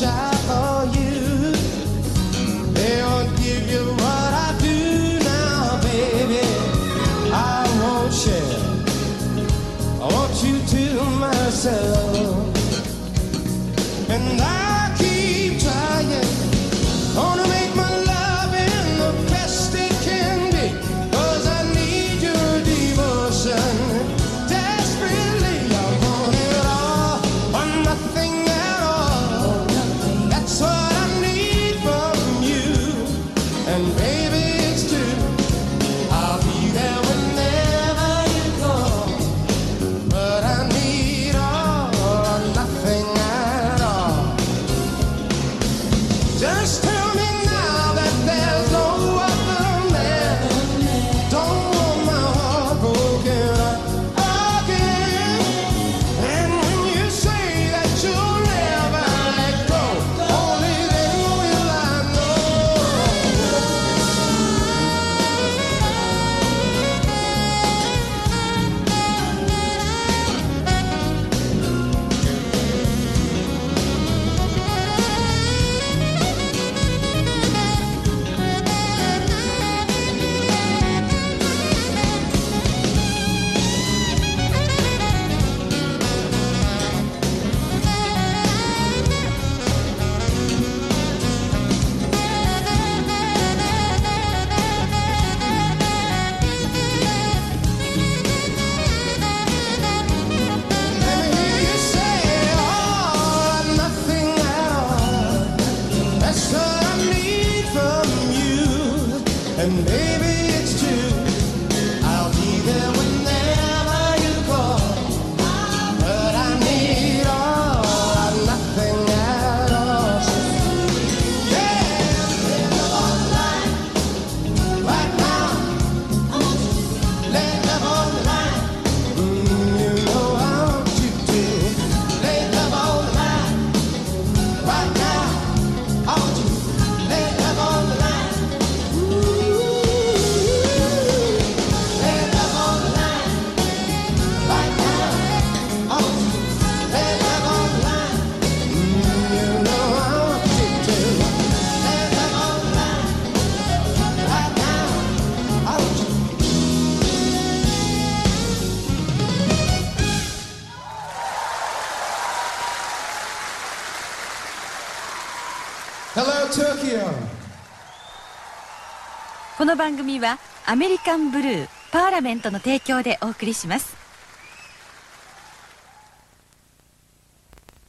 for you. They won't give you what I do now, baby. I won't share. I want you to myself. And I and And baby この番組はアメリカンブルーパーラメントの提供でお送りします。